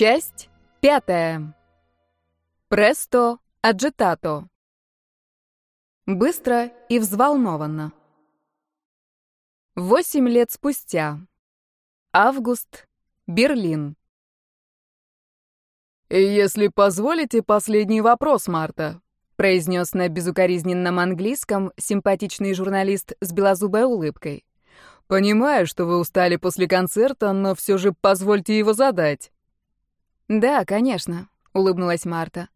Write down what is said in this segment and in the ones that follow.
Часть пятая. Престо аджитато. Быстро и взволнованно. Восемь лет спустя. Август. Берлин. «Если позволите, последний вопрос, Марта», — произнес на безукоризненном английском симпатичный журналист с белозубой улыбкой. «Понимаю, что вы устали после концерта, но все же позвольте его задать». «Да, конечно», — улыбнулась Марта.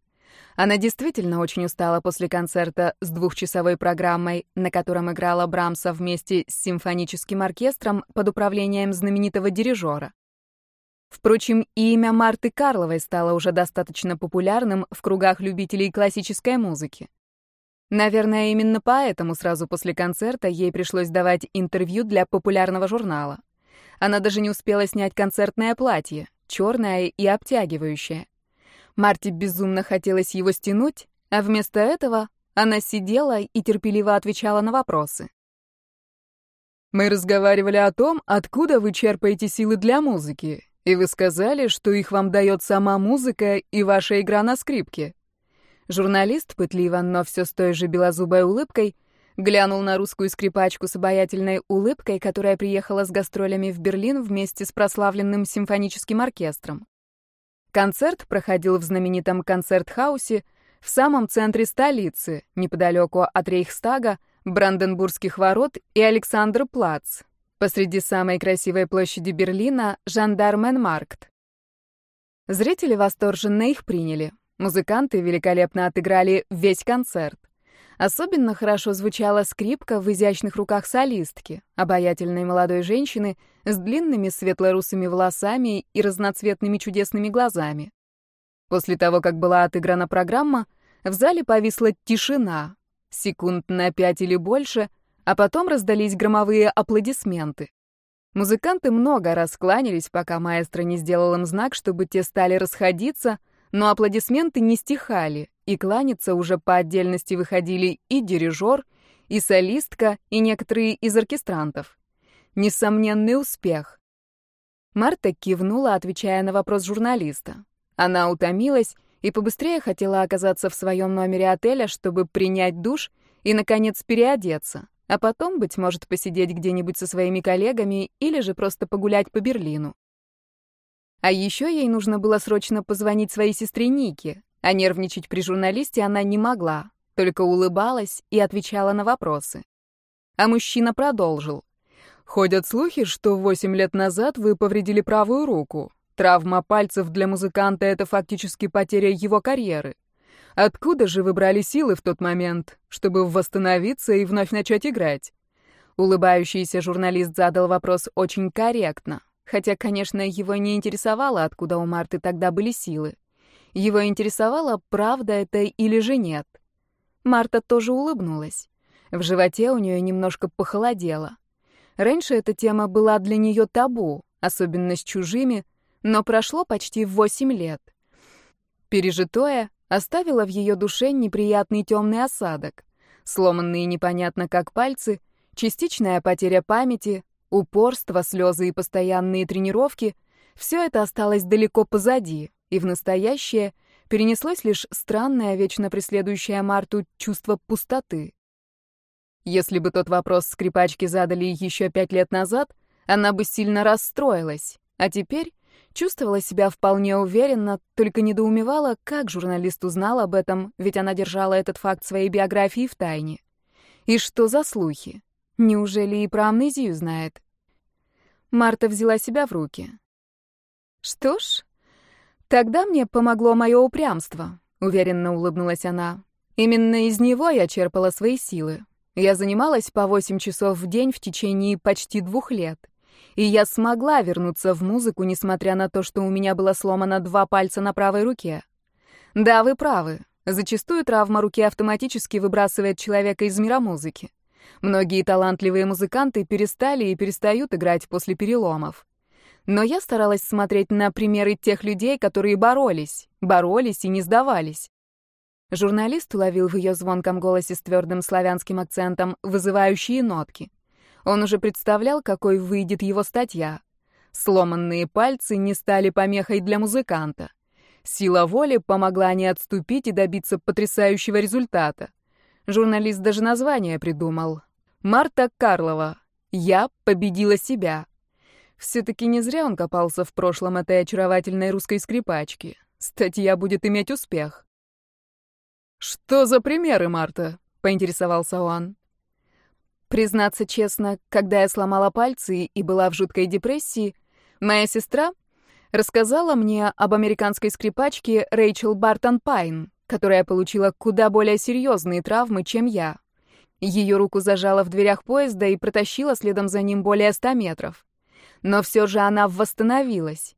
Она действительно очень устала после концерта с двухчасовой программой, на котором играла Брамса вместе с симфоническим оркестром под управлением знаменитого дирижера. Впрочем, имя Марты Карловой стало уже достаточно популярным в кругах любителей классической музыки. Наверное, именно поэтому сразу после концерта ей пришлось давать интервью для популярного журнала. Она даже не успела снять концертное платье, черное и обтягивающее. Марте безумно хотелось его стянуть, а вместо этого она сидела и терпеливо отвечала на вопросы. «Мы разговаривали о том, откуда вы черпаете силы для музыки, и вы сказали, что их вам дает сама музыка и ваша игра на скрипке». Журналист, пытливо, но все с той же белозубой улыбкой, глянул на русскую скрипачку с обаятельной улыбкой, которая приехала с гастролями в Берлин вместе с прославленным симфоническим оркестром. Концерт проходил в знаменитом концерт-хаусе в самом центре столицы, неподалеку от Рейхстага, Бранденбургских ворот и Александр-Плац, посреди самой красивой площади Берлина Жандарменмаркт. Зрители восторженно их приняли. Музыканты великолепно отыграли весь концерт. Особенно хорошо звучала скрипка в изящных руках солистки, обаятельной молодой женщины с длинными светло-русыми волосами и разноцветными чудесными глазами. После того, как была отыграна программа, в зале повисла тишина, секунд на пять или больше, а потом раздались громовые аплодисменты. Музыканты много раз кланялись, пока маэстро не сделал им знак, чтобы те стали расходиться, но аплодисменты не стихали, и кланяться уже по отдельности выходили и дирижер, и солистка, и некоторые из оркестрантов. Несомненный успех. Марта кивнула, отвечая на вопрос журналиста. Она утомилась и побыстрее хотела оказаться в своем номере отеля, чтобы принять душ и, наконец, переодеться, а потом, быть может, посидеть где-нибудь со своими коллегами или же просто погулять по Берлину. А еще ей нужно было срочно позвонить своей сестре Нике, а нервничать при журналисте она не могла, только улыбалась и отвечала на вопросы. А мужчина продолжил. «Ходят слухи, что восемь лет назад вы повредили правую руку. Травма пальцев для музыканта — это фактически потеря его карьеры. Откуда же вы брали силы в тот момент, чтобы восстановиться и вновь начать играть?» Улыбающийся журналист задал вопрос очень корректно, хотя, конечно, его не интересовало, откуда у Марты тогда были силы. Его интересовало, правда это или же нет. Марта тоже улыбнулась. В животе у нее немножко похолодело. Раньше эта тема была для нее табу, особенно с чужими, но прошло почти восемь лет. Пережитое оставило в ее душе неприятный темный осадок. Сломанные непонятно как пальцы, частичная потеря памяти, упорство, слезы и постоянные тренировки — все это осталось далеко позади и в настоящее перенеслось лишь странное, вечно преследующее Марту чувство пустоты. Если бы тот вопрос скрипачки задали еще пять лет назад, она бы сильно расстроилась, а теперь чувствовала себя вполне уверенно, только недоумевала, как журналист узнал об этом, ведь она держала этот факт своей биографии в тайне. И что за слухи? Неужели и про амнезию знает? Марта взяла себя в руки. Что ж, Тогда мне помогло мое упрямство, уверенно улыбнулась она. Именно из него я черпала свои силы. Я занималась по восемь часов в день в течение почти двух лет. И я смогла вернуться в музыку, несмотря на то, что у меня было сломано два пальца на правой руке. Да, вы правы. Зачастую травма руки автоматически выбрасывает человека из мира музыки. Многие талантливые музыканты перестали и перестают играть после переломов. Но я старалась смотреть на примеры тех людей, которые боролись, боролись и не сдавались. Журналист уловил в ее звонком голосе с твердым славянским акцентом вызывающие нотки. Он уже представлял, какой выйдет его статья. Сломанные пальцы не стали помехой для музыканта. Сила воли помогла не отступить и добиться потрясающего результата. Журналист даже название придумал. «Марта Карлова. Я победила себя». Все-таки не зря он копался в прошлом этой очаровательной русской скрипачки. Статья будет иметь успех. «Что за примеры, Марта?» — поинтересовался он. Признаться честно, когда я сломала пальцы и была в жуткой депрессии, моя сестра рассказала мне об американской скрипачке Рэйчел Бартон Пайн, которая получила куда более серьезные травмы, чем я. Ее руку зажало в дверях поезда и протащила следом за ним более ста метров. Но все же она восстановилась.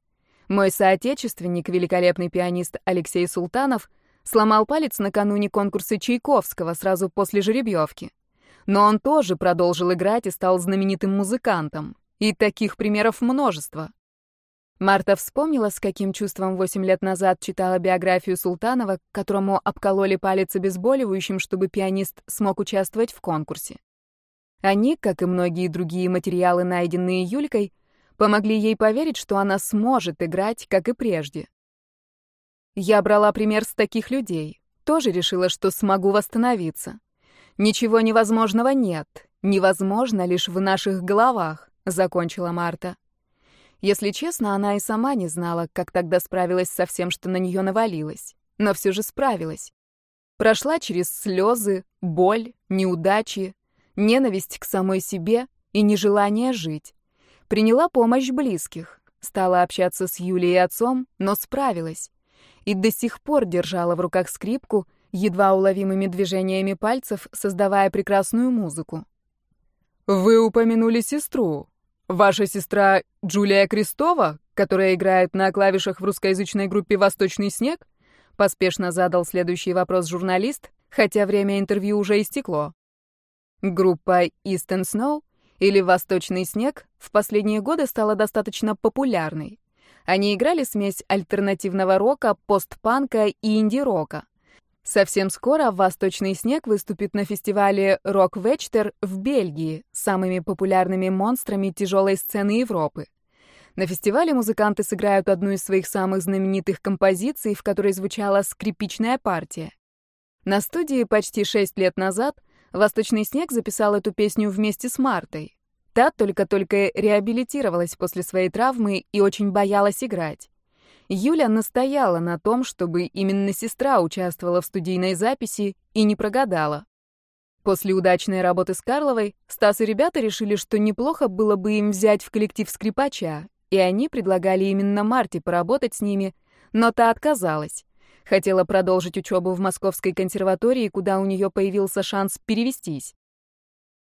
Мой соотечественник, великолепный пианист Алексей Султанов, сломал палец накануне конкурса Чайковского сразу после жеребьевки. Но он тоже продолжил играть и стал знаменитым музыкантом. И таких примеров множество. Марта вспомнила, с каким чувством восемь лет назад читала биографию Султанова, которому обкололи палец обезболивающим, чтобы пианист смог участвовать в конкурсе. Они, как и многие другие материалы, найденные Юлькой, помогли ей поверить, что она сможет играть, как и прежде. Я брала пример с таких людей, тоже решила, что смогу восстановиться. Ничего невозможного нет, невозможно лишь в наших головах, закончила Марта. Если честно, она и сама не знала, как тогда справилась со всем, что на нее навалилось, но все же справилась. Прошла через слезы, боль, неудачи, ненависть к самой себе и нежелание жить. Приняла помощь близких, стала общаться с Юлей и отцом, но справилась. И до сих пор держала в руках скрипку, едва уловимыми движениями пальцев, создавая прекрасную музыку. «Вы упомянули сестру. Ваша сестра Джулия Крестова, которая играет на клавишах в русскоязычной группе «Восточный снег»?» Поспешно задал следующий вопрос журналист, хотя время интервью уже истекло. Группа Eastern Snow или «Восточный снег» в последние годы стала достаточно популярной. Они играли смесь альтернативного рока, постпанка и инди-рока. Совсем скоро «Восточный снег» выступит на фестивале «Рок Вечтер» в Бельгии самыми популярными монстрами тяжелой сцены Европы. На фестивале музыканты сыграют одну из своих самых знаменитых композиций, в которой звучала скрипичная партия. На студии почти шесть лет назад Восточный снег записал эту песню вместе с Мартой. Та только-только реабилитировалась после своей травмы и очень боялась играть. Юля настояла на том, чтобы именно сестра участвовала в студийной записи и не прогадала. После удачной работы с Карловой Стас и ребята решили, что неплохо было бы им взять в коллектив скрипача, и они предлагали именно Марте поработать с ними, но та отказалась. Хотела продолжить учебу в Московской консерватории, куда у нее появился шанс перевестись.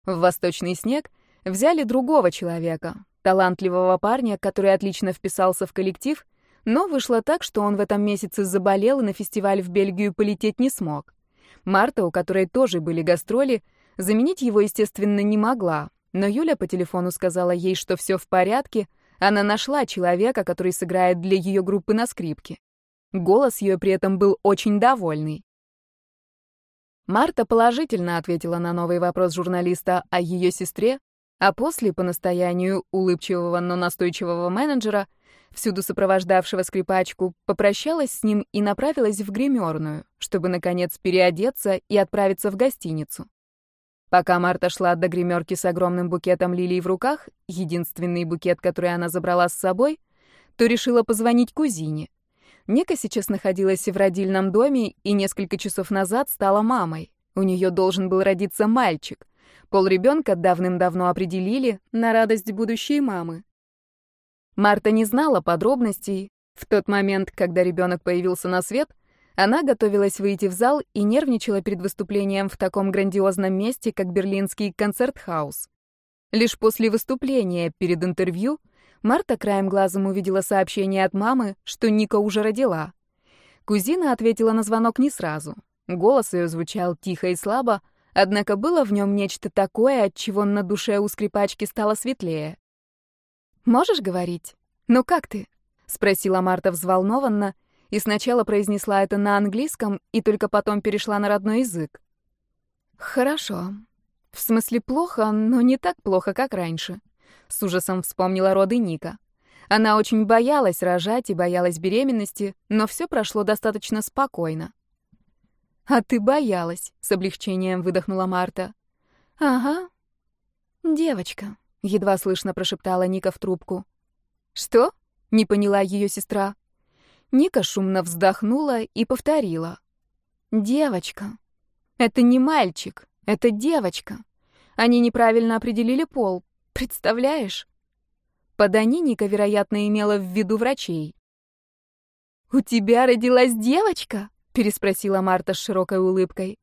В «Восточный снег» взяли другого человека, талантливого парня, который отлично вписался в коллектив, но вышло так, что он в этом месяце заболел и на фестиваль в Бельгию полететь не смог. Марта, у которой тоже были гастроли, заменить его, естественно, не могла, но Юля по телефону сказала ей, что все в порядке, она нашла человека, который сыграет для ее группы на скрипке. Голос ее при этом был очень довольный. Марта положительно ответила на новый вопрос журналиста о ее сестре, а после, по настоянию улыбчивого, но настойчивого менеджера, всюду сопровождавшего скрипачку, попрощалась с ним и направилась в гримерную, чтобы, наконец, переодеться и отправиться в гостиницу. Пока Марта шла до гримерки с огромным букетом лилий в руках, единственный букет, который она забрала с собой, то решила позвонить кузине — Ника сейчас находилась в родильном доме и несколько часов назад стала мамой. У нее должен был родиться мальчик. Пол ребенка давным-давно определили на радость будущей мамы. Марта не знала подробностей. В тот момент, когда ребенок появился на свет, она готовилась выйти в зал и нервничала перед выступлением в таком грандиозном месте, как Берлинский концерт-хаус. Лишь после выступления перед интервью Марта краем глазом увидела сообщение от мамы, что Ника уже родила. Кузина ответила на звонок не сразу. Голос ее звучал тихо и слабо, однако было в нем нечто такое, от чего на душе у скрипачки стало светлее. «Можешь говорить? Ну как ты?» — спросила Марта взволнованно, и сначала произнесла это на английском, и только потом перешла на родной язык. «Хорошо. В смысле плохо, но не так плохо, как раньше. С ужасом вспомнила роды Ника. Она очень боялась рожать и боялась беременности, но все прошло достаточно спокойно. «А ты боялась», — с облегчением выдохнула Марта. «Ага. Девочка», — едва слышно прошептала Ника в трубку. «Что?» — не поняла ее сестра. Ника шумно вздохнула и повторила. «Девочка. Это не мальчик, это девочка. Они неправильно определили пол. Представляешь?» Под «они» Ника, вероятно, имела в виду врачей. «У тебя родилась девочка?» — переспросила Марта с широкой улыбкой.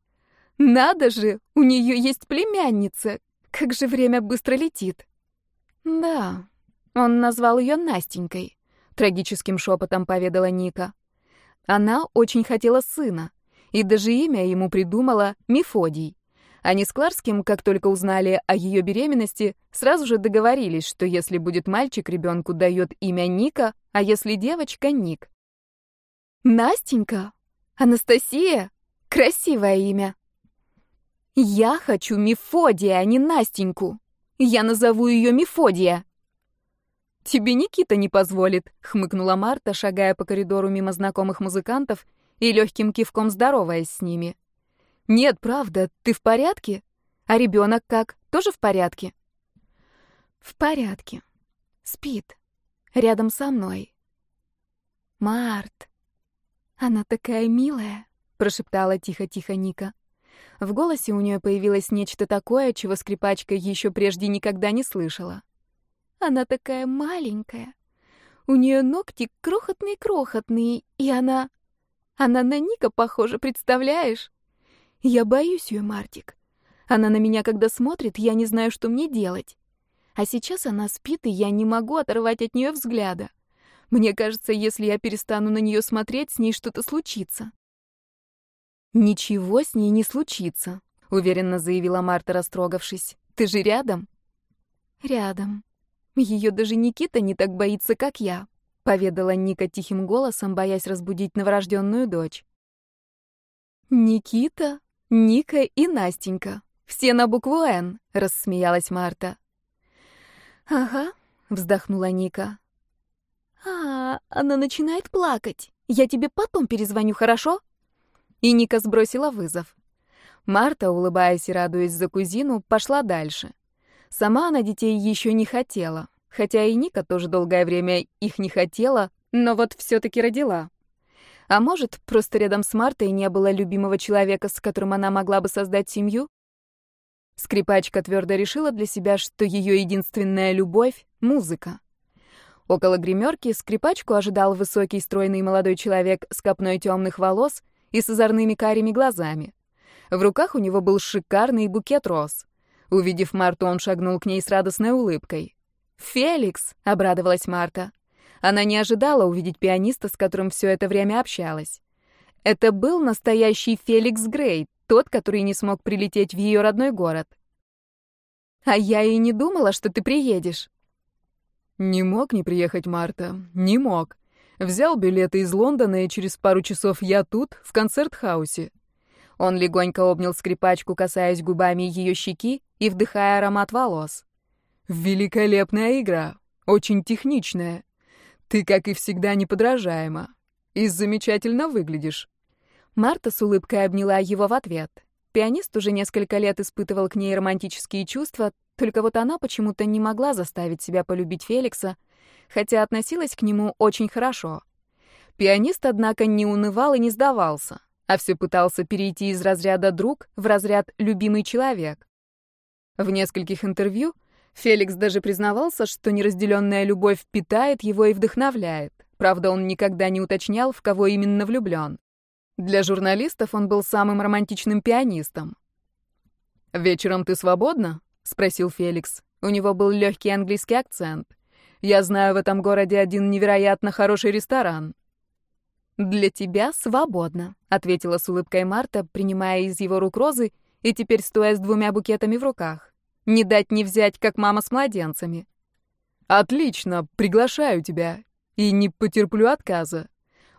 «Надо же, у нее есть племянница. Как же время быстро летит!» «Да, он назвал ее Настенькой трагическим шепотом поведала Ника. Она очень хотела сына, и даже имя ему придумала Мефодий. Они с Кларским, как только узнали о ее беременности, сразу же договорились, что если будет мальчик, ребенку дает имя Ника, а если девочка — Ник. «Настенька? Анастасия? Красивое имя!» «Я хочу Мефодия, а не Настеньку. Я назову ее Мефодия!» «Тебе Никита не позволит», — хмыкнула Марта, шагая по коридору мимо знакомых музыкантов и легким кивком здороваясь с ними. «Нет, правда, ты в порядке? А ребенок как? Тоже в порядке?» «В порядке. Спит. Рядом со мной». «Март, она такая милая», — прошептала тихо-тихо Ника. В голосе у нее появилось нечто такое, чего скрипачка еще прежде никогда не слышала. Она такая маленькая. У нее ногти крохотные-крохотные, и она... Она на Ника похожа, представляешь? Я боюсь ее, Мартик. Она на меня, когда смотрит, я не знаю, что мне делать. А сейчас она спит, и я не могу оторвать от нее взгляда. Мне кажется, если я перестану на нее смотреть, с ней что-то случится. Ничего с ней не случится, уверенно заявила Марта, растрогавшись. Ты же рядом? Рядом. Ее даже Никита не так боится, как я, поведала Ника тихим голосом, боясь разбудить новорожденную дочь. Никита, Ника и Настенька. Все на букву «Н», — рассмеялась Марта. «Ага», — вздохнула Ника. «А, она начинает плакать. Я тебе потом перезвоню, хорошо?» И Ника сбросила вызов. Марта, улыбаясь и радуясь за кузину, пошла дальше. Сама она детей еще не хотела, хотя и Ника тоже долгое время их не хотела, но вот все-таки родила. А может, просто рядом с Мартой не было любимого человека, с которым она могла бы создать семью? Скрипачка твердо решила для себя, что ее единственная любовь — музыка. Около гримерки скрипачку ожидал высокий стройный молодой человек с копной темных волос и с озорными карими глазами. В руках у него был шикарный букет роз. Увидев Марту, он шагнул к ней с радостной улыбкой. «Феликс!» — обрадовалась Марта. Она не ожидала увидеть пианиста, с которым все это время общалась. Это был настоящий Феликс Грей, тот, который не смог прилететь в ее родной город. «А я и не думала, что ты приедешь». «Не мог не приехать, Марта, не мог. Взял билеты из Лондона, и через пару часов я тут, в концерт-хаусе. Он легонько обнял скрипачку, касаясь губами ее щеки и вдыхая аромат волос. «Великолепная игра, очень техничная. Ты, как и всегда, неподражаема. И замечательно выглядишь». Марта с улыбкой обняла его в ответ. Пианист уже несколько лет испытывал к ней романтические чувства, только вот она почему-то не могла заставить себя полюбить Феликса, хотя относилась к нему очень хорошо. Пианист, однако, не унывал и не сдавался а все пытался перейти из разряда «друг» в разряд «любимый человек». В нескольких интервью Феликс даже признавался, что неразделенная любовь питает его и вдохновляет. Правда, он никогда не уточнял, в кого именно влюблен. Для журналистов он был самым романтичным пианистом. «Вечером ты свободна?» — спросил Феликс. У него был легкий английский акцент. «Я знаю в этом городе один невероятно хороший ресторан. «Для тебя свободно», — ответила с улыбкой Марта, принимая из его рук розы и теперь стоя с двумя букетами в руках. «Не дать не взять, как мама с младенцами». «Отлично, приглашаю тебя. И не потерплю отказа».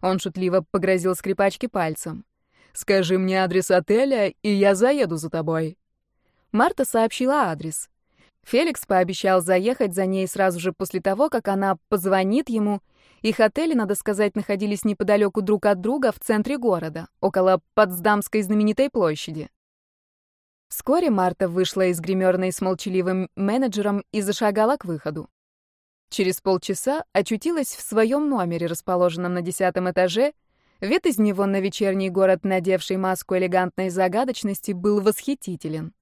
Он шутливо погрозил скрипачке пальцем. «Скажи мне адрес отеля, и я заеду за тобой». Марта сообщила адрес. Феликс пообещал заехать за ней сразу же после того, как она позвонит ему. Их отели, надо сказать, находились неподалеку друг от друга в центре города, около Потсдамской знаменитой площади. Вскоре Марта вышла из гримерной с молчаливым менеджером и зашагала к выходу. Через полчаса очутилась в своем номере, расположенном на десятом этаже. Вид из него на вечерний город, надевший маску элегантной загадочности, был восхитителен.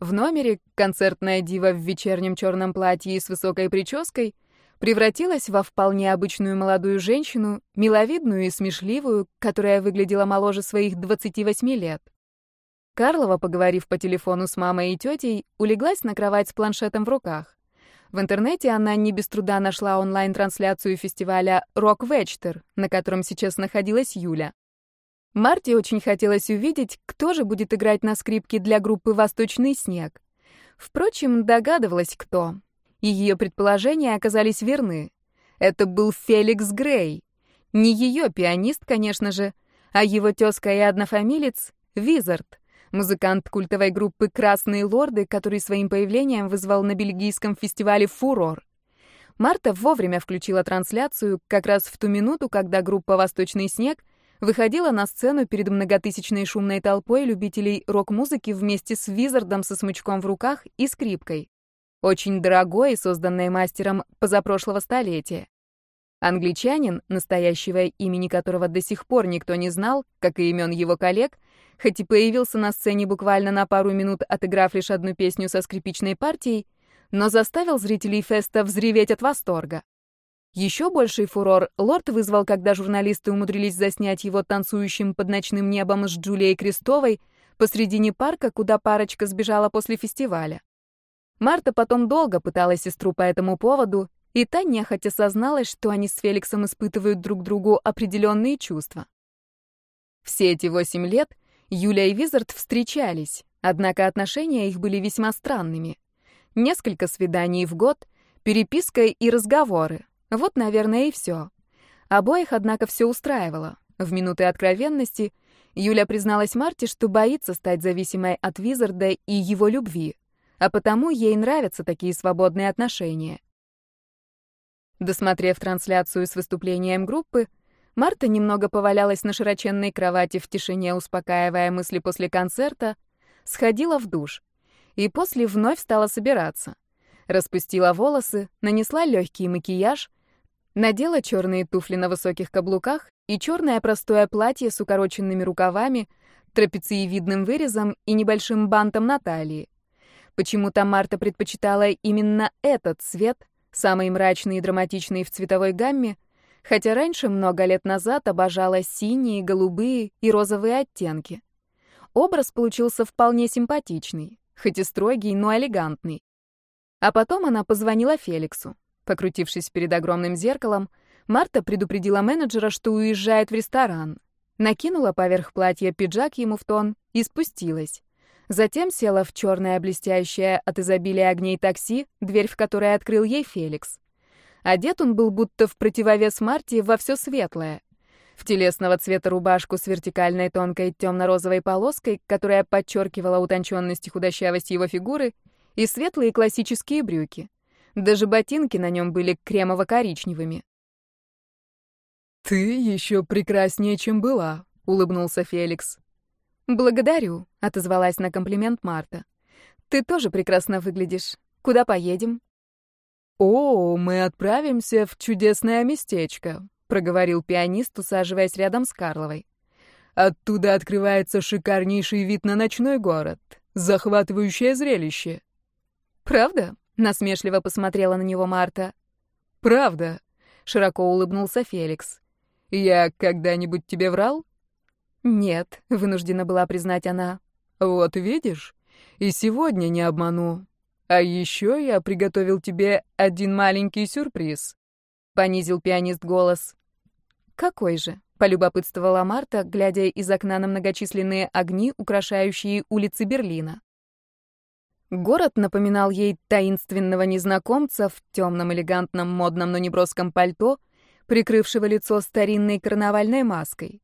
В номере концертная дива в вечернем черном платье и с высокой прической превратилась во вполне обычную молодую женщину, миловидную и смешливую, которая выглядела моложе своих 28 лет. Карлова, поговорив по телефону с мамой и тетей, улеглась на кровать с планшетом в руках. В интернете она не без труда нашла онлайн-трансляцию фестиваля «Рок Вечтер», на котором сейчас находилась Юля. Марте очень хотелось увидеть, кто же будет играть на скрипке для группы «Восточный снег». Впрочем, догадывалась, кто. И ее предположения оказались верны. Это был Феликс Грей. Не ее пианист, конечно же, а его тезка и однофамилец — Визард музыкант культовой группы «Красные лорды», который своим появлением вызвал на бельгийском фестивале фурор. Марта вовремя включила трансляцию как раз в ту минуту, когда группа «Восточный снег» выходила на сцену перед многотысячной шумной толпой любителей рок-музыки вместе с Визардом со смычком в руках и скрипкой. Очень дорогой, созданной мастером позапрошлого столетия. Англичанин, настоящего имени которого до сих пор никто не знал, как и имен его коллег, хоть и появился на сцене буквально на пару минут, отыграв лишь одну песню со скрипичной партией, но заставил зрителей феста взреветь от восторга. Еще больший фурор лорд вызвал, когда журналисты умудрились заснять его танцующим под ночным небом с Джулией Крестовой посредине парка, куда парочка сбежала после фестиваля. Марта потом долго пыталась сестру по этому поводу, и та нехотя созналась, что они с Феликсом испытывают друг другу определенные чувства. Все эти восемь лет Юля и Визард встречались, однако отношения их были весьма странными. Несколько свиданий в год, переписка и разговоры. Вот, наверное, и все. Обоих, однако, все устраивало. В минуты откровенности Юля призналась Марте, что боится стать зависимой от Визарда и его любви, а потому ей нравятся такие свободные отношения. Досмотрев трансляцию с выступлением группы, Марта немного повалялась на широченной кровати в тишине, успокаивая мысли после концерта, сходила в душ и после вновь стала собираться. Распустила волосы, нанесла легкий макияж, надела черные туфли на высоких каблуках и черное простое платье с укороченными рукавами, трапециевидным вырезом и небольшим бантом на талии. Почему-то Марта предпочитала именно этот цвет, самый мрачный и драматичный в цветовой гамме, хотя раньше, много лет назад, обожала синие, голубые и розовые оттенки. Образ получился вполне симпатичный, хоть и строгий, но элегантный. А потом она позвонила Феликсу. Покрутившись перед огромным зеркалом, Марта предупредила менеджера, что уезжает в ресторан. Накинула поверх платья пиджак ему в тон и спустилась. Затем села в черное блестящее от изобилия огней такси, дверь в которой открыл ей Феликс. Одет он был будто в противовес Марти во все светлое. В телесного цвета рубашку с вертикальной тонкой темно-розовой полоской, которая подчеркивала утонченность и худощавость его фигуры, и светлые классические брюки. Даже ботинки на нем были кремово-коричневыми. «Ты еще прекраснее, чем была», — улыбнулся Феликс. «Благодарю», — отозвалась на комплимент Марта. «Ты тоже прекрасно выглядишь. Куда поедем?» «О, мы отправимся в чудесное местечко», — проговорил пианист, усаживаясь рядом с Карловой. «Оттуда открывается шикарнейший вид на ночной город. Захватывающее зрелище». «Правда?» — насмешливо посмотрела на него Марта. «Правда», — широко улыбнулся Феликс. «Я когда-нибудь тебе врал?» «Нет», — вынуждена была признать она. «Вот видишь, и сегодня не обману. А еще я приготовил тебе один маленький сюрприз», — понизил пианист голос. «Какой же?» — полюбопытствовала Марта, глядя из окна на многочисленные огни, украшающие улицы Берлина. Город напоминал ей таинственного незнакомца в темном элегантном модном, но неброском пальто, прикрывшего лицо старинной карнавальной маской.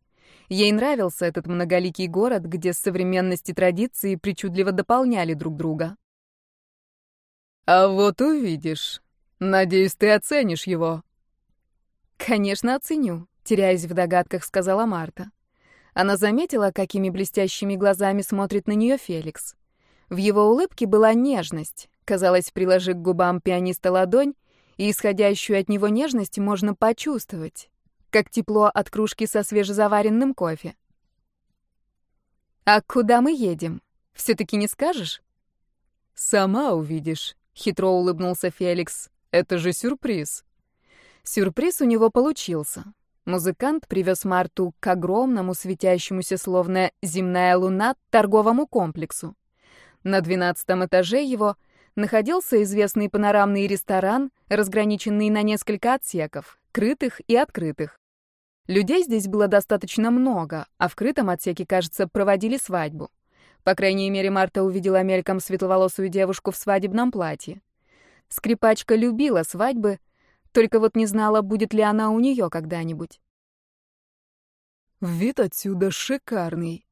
Ей нравился этот многоликий город, где современность и традиции причудливо дополняли друг друга. «А вот увидишь. Надеюсь, ты оценишь его». «Конечно, оценю», — теряясь в догадках, сказала Марта. Она заметила, какими блестящими глазами смотрит на нее Феликс. В его улыбке была нежность. Казалось, приложи к губам пианиста ладонь, и исходящую от него нежность можно почувствовать, как тепло от кружки со свежезаваренным кофе. «А куда мы едем? Все-таки не скажешь?» «Сама увидишь», — хитро улыбнулся Феликс. «Это же сюрприз». Сюрприз у него получился. Музыкант привез Марту к огромному, светящемуся, словно земная луна, торговому комплексу. На двенадцатом этаже его находился известный панорамный ресторан, разграниченный на несколько отсеков, крытых и открытых. Людей здесь было достаточно много, а в крытом отсеке, кажется, проводили свадьбу. По крайней мере, Марта увидела мельком светловолосую девушку в свадебном платье. Скрипачка любила свадьбы, только вот не знала, будет ли она у нее когда-нибудь. «Вид отсюда шикарный»,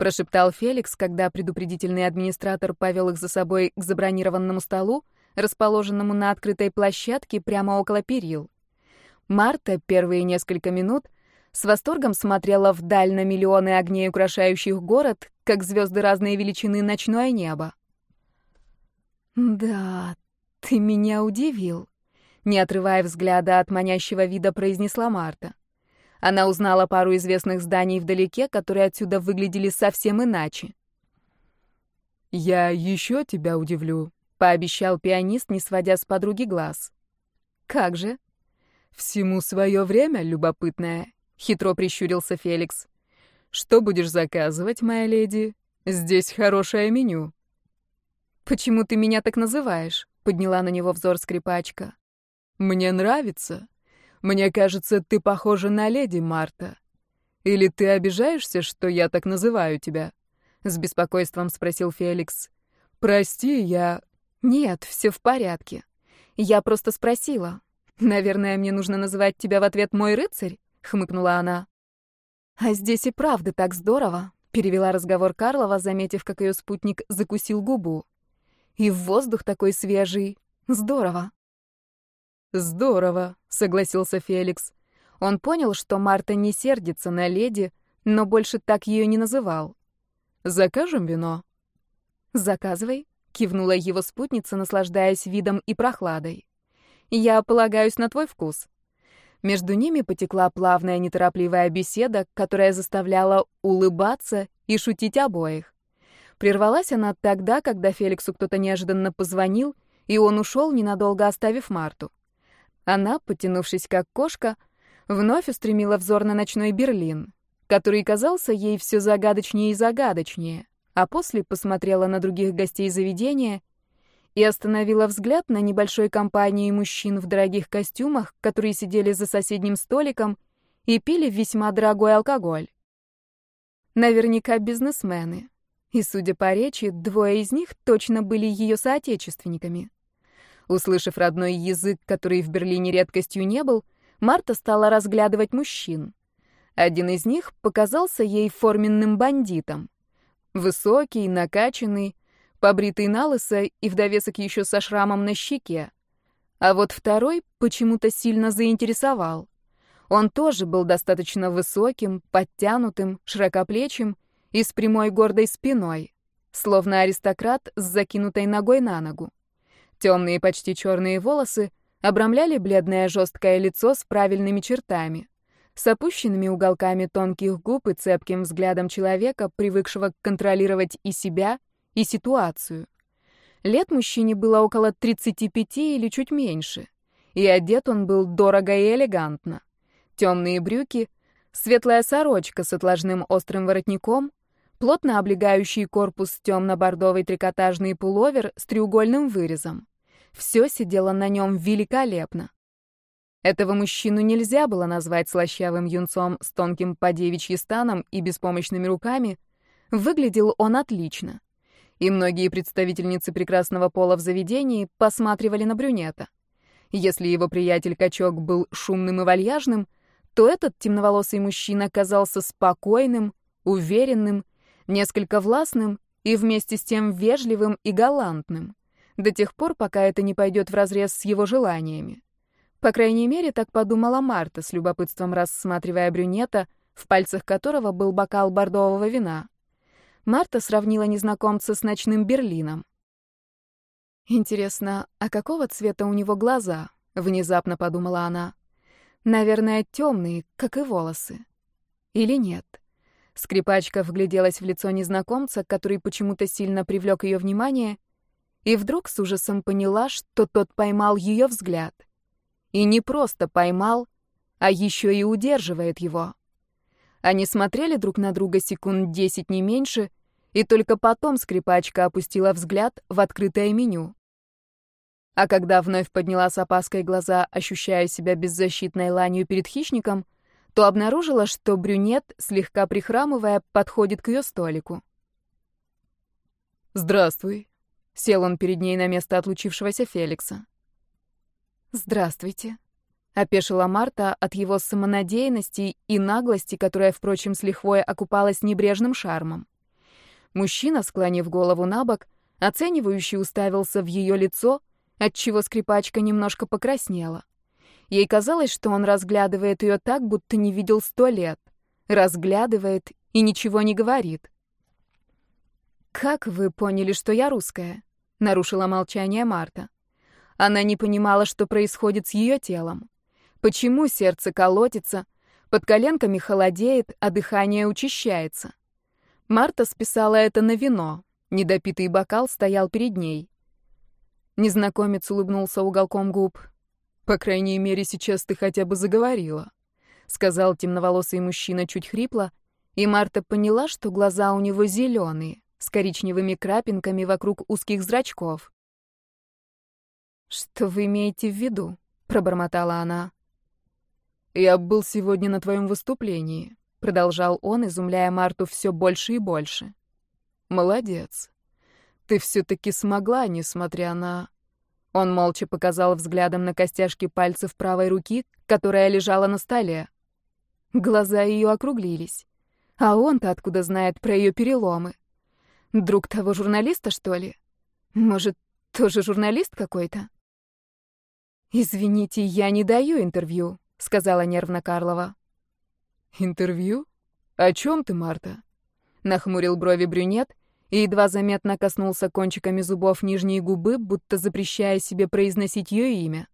прошептал Феликс, когда предупредительный администратор повел их за собой к забронированному столу, расположенному на открытой площадке прямо около перил. Марта первые несколько минут с восторгом смотрела вдаль на миллионы огней, украшающих город, как звезды разной величины ночное небо. «Да, ты меня удивил», — не отрывая взгляда от манящего вида, произнесла Марта. Она узнала пару известных зданий вдалеке, которые отсюда выглядели совсем иначе. «Я еще тебя удивлю», — пообещал пианист, не сводя с подруги глаз. «Как же?» «Всему свое время, любопытная», — хитро прищурился Феликс. «Что будешь заказывать, моя леди? Здесь хорошее меню». «Почему ты меня так называешь?» — подняла на него взор скрипачка. «Мне нравится», мне кажется, ты похожа на леди Марта. Или ты обижаешься, что я так называю тебя?» С беспокойством спросил Феликс. «Прости, я...» «Нет, все в порядке. Я просто спросила. Наверное, мне нужно называть тебя в ответ мой рыцарь?» — хмыкнула она. «А здесь и правда так здорово», — перевела разговор Карлова, заметив, как ее спутник закусил губу. «И воздух такой свежий. Здорово». «Здорово», — согласился Феликс. Он понял, что Марта не сердится на леди, но больше так ее не называл. «Закажем вино?» «Заказывай», — кивнула его спутница, наслаждаясь видом и прохладой. «Я полагаюсь на твой вкус». Между ними потекла плавная неторопливая беседа, которая заставляла улыбаться и шутить обоих. Прервалась она тогда, когда Феликсу кто-то неожиданно позвонил, и он ушел, ненадолго оставив Марту. Она, потянувшись как кошка, вновь устремила взор на ночной Берлин, который казался ей все загадочнее и загадочнее, а после посмотрела на других гостей заведения и остановила взгляд на небольшой компании мужчин в дорогих костюмах, которые сидели за соседним столиком и пили весьма дорогой алкоголь. Наверняка бизнесмены. И, судя по речи, двое из них точно были ее соотечественниками. Услышав родной язык, который в Берлине редкостью не был, Марта стала разглядывать мужчин. Один из них показался ей форменным бандитом. Высокий, накачанный, побритый на лысо и в еще со шрамом на щеке. А вот второй почему-то сильно заинтересовал. Он тоже был достаточно высоким, подтянутым, широкоплечим и с прямой гордой спиной, словно аристократ с закинутой ногой на ногу. Темные, почти черные волосы обрамляли бледное жесткое лицо с правильными чертами, с опущенными уголками тонких губ и цепким взглядом человека, привыкшего контролировать и себя, и ситуацию. Лет мужчине было около 35 или чуть меньше, и одет он был дорого и элегантно. Темные брюки, светлая сорочка с отложным острым воротником, плотно облегающий корпус темно-бордовый трикотажный пуловер с треугольным вырезом. Все сидело на нем великолепно. Этого мужчину нельзя было назвать слащавым юнцом с тонким подевичьи станом и беспомощными руками. Выглядел он отлично. И многие представительницы прекрасного пола в заведении посматривали на брюнета. Если его приятель-качок был шумным и вальяжным, то этот темноволосый мужчина казался спокойным, уверенным, несколько властным и вместе с тем вежливым и галантным. До тех пор, пока это не пойдет вразрез с его желаниями. По крайней мере, так подумала Марта, с любопытством рассматривая брюнета, в пальцах которого был бокал бордового вина. Марта сравнила незнакомца с ночным Берлином. «Интересно, а какого цвета у него глаза?» — внезапно подумала она. «Наверное, темные, как и волосы. Или нет?» Скрипачка вгляделась в лицо незнакомца, который почему-то сильно привлек ее внимание, и вдруг с ужасом поняла, что тот поймал ее взгляд — и не просто поймал, а еще и удерживает его. Они смотрели друг на друга секунд десять, не меньше, и только потом скрипачка опустила взгляд в открытое меню. А когда вновь подняла с опаской глаза, ощущая себя беззащитной ланью перед хищником, то обнаружила, что брюнет, слегка прихрамывая, подходит к ее столику. «Здравствуй», — сел он перед ней на место отлучившегося Феликса. «Здравствуйте», — опешила Марта от его самонадеянности и наглости, которая, впрочем, с лихвой окупалась небрежным шармом. Мужчина, склонив голову на бок, оценивающе уставился в ее лицо, отчего скрипачка немножко покраснела. Ей казалось, что он разглядывает ее так, будто не видел сто лет. Разглядывает и ничего не говорит. «Как вы поняли, что я русская?» — нарушила молчание Марта. Она не понимала, что происходит с ее телом. Почему сердце колотится, под коленками холодеет, а дыхание учащается. Марта списала это на вино. Недопитый бокал стоял перед ней. Незнакомец улыбнулся уголком губ. «По крайней мере, сейчас ты хотя бы заговорила», — сказал темноволосый мужчина чуть хрипло, и Марта поняла, что глаза у него зеленые, с коричневыми крапинками вокруг узких зрачков. «Что вы имеете в виду?» — пробормотала она. «Я был сегодня на твоем выступлении», — продолжал он, изумляя Марту все больше и больше. «Молодец. Ты все-таки смогла, несмотря на...» Он молча показал взглядом на костяшки пальцев правой руки, которая лежала на столе. Глаза ее округлились. А он-то откуда знает про ее переломы? Друг того журналиста, что ли? Может, тоже журналист какой-то? «Извините, я не даю интервью», — сказала нервно Карлова. «Интервью? О чем ты, Марта?» Нахмурил брови брюнет и едва заметно коснулся кончиками зубов нижней губы, будто запрещая себе произносить ее имя.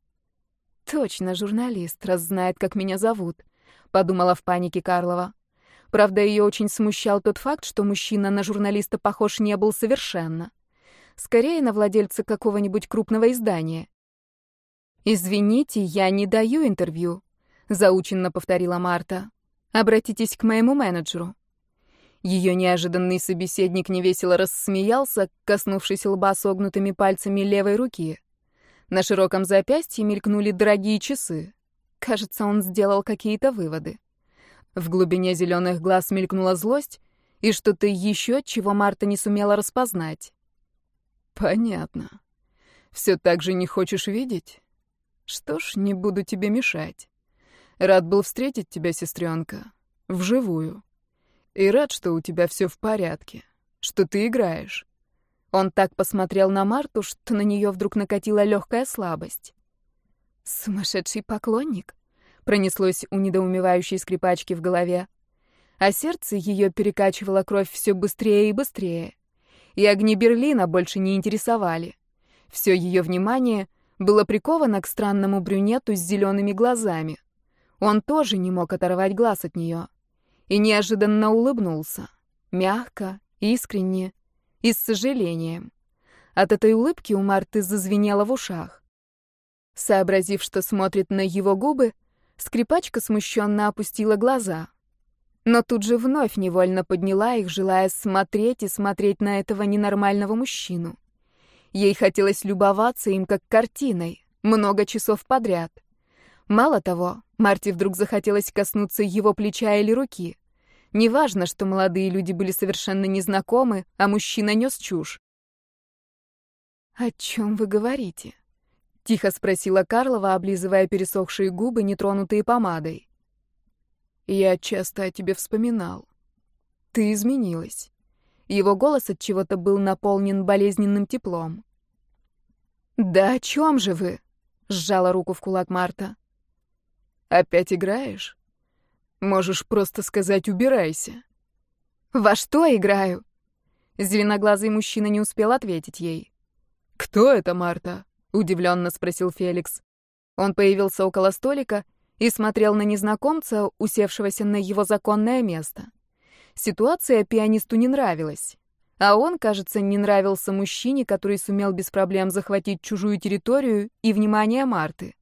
«Точно, журналист, раз знает, как меня зовут», — подумала в панике Карлова. Правда, ее очень смущал тот факт, что мужчина на журналиста похож не был совершенно. Скорее, на владельца какого-нибудь крупного издания. «Извините, я не даю интервью», — заученно повторила Марта. «Обратитесь к моему менеджеру». Ее неожиданный собеседник невесело рассмеялся, коснувшись лба согнутыми пальцами левой руки. На широком запястье мелькнули дорогие часы. Кажется, он сделал какие-то выводы. В глубине зеленых глаз мелькнула злость и что-то еще, чего Марта не сумела распознать. «Понятно. Все так же не хочешь видеть?» Что ж, не буду тебе мешать. Рад был встретить тебя, сестренка, вживую. И рад, что у тебя все в порядке, что ты играешь. Он так посмотрел на Марту, что на нее вдруг накатила легкая слабость. Сумасшедший поклонник? Пронеслось у недоумевающей скрипачки в голове. А сердце ее перекачивало кровь все быстрее и быстрее. И огни Берлина больше не интересовали. Все ее внимание было приковано к странному брюнету с зелеными глазами. Он тоже не мог оторвать глаз от нее. И неожиданно улыбнулся. Мягко, искренне и с сожалением. От этой улыбки у Марты зазвенело в ушах. Сообразив, что смотрит на его губы, скрипачка смущенно опустила глаза. Но тут же вновь невольно подняла их, желая смотреть и смотреть на этого ненормального мужчину. Ей хотелось любоваться им как картиной, много часов подряд. Мало того, Марте вдруг захотелось коснуться его плеча или руки. Неважно, что молодые люди были совершенно незнакомы, а мужчина нес чушь. «О чем вы говорите?» — тихо спросила Карлова, облизывая пересохшие губы, нетронутые помадой. «Я часто о тебе вспоминал. Ты изменилась». Его голос от чего-то был наполнен болезненным теплом. «Да о чем же вы?» — сжала руку в кулак Марта. «Опять играешь? Можешь просто сказать «убирайся». «Во что играю?» Зеленоглазый мужчина не успел ответить ей. «Кто это, Марта?» — удивленно спросил Феликс. Он появился около столика и смотрел на незнакомца, усевшегося на его законное место. Ситуация пианисту не нравилась. А он, кажется, не нравился мужчине, который сумел без проблем захватить чужую территорию и внимание Марты.